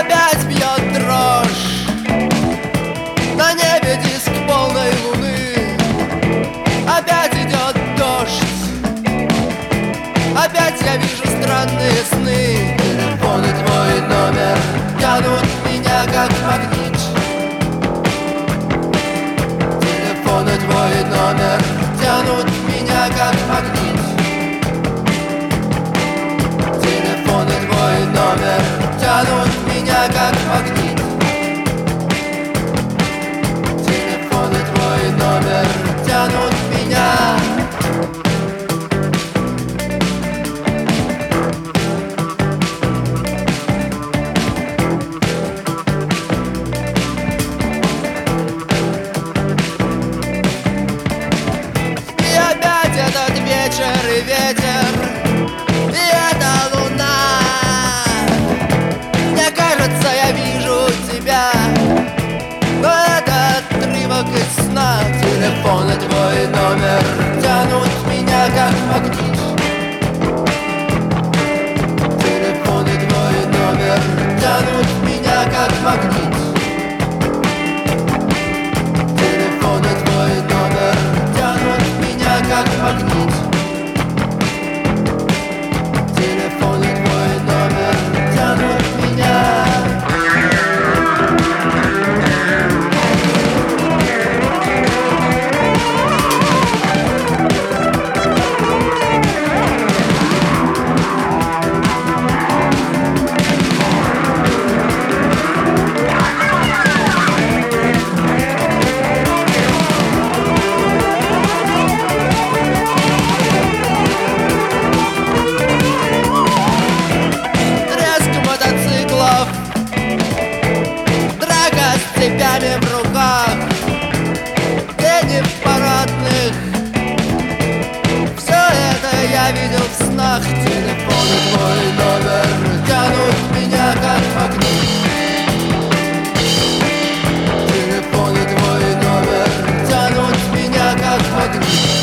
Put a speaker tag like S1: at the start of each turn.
S1: Опять Опять я вижу странные сны. Телефон и твой номер Тянут меня как магнит. Телефон и твой номер Тянут меня как магнит. Телефон и твой номер Тянут меня как магнит. Телефон и твой номер Тянут меня Телефон и твой Я видел в снах телефон мой номер. Тянут меня как магнит Телефон твой номер. Тянут меня как магнит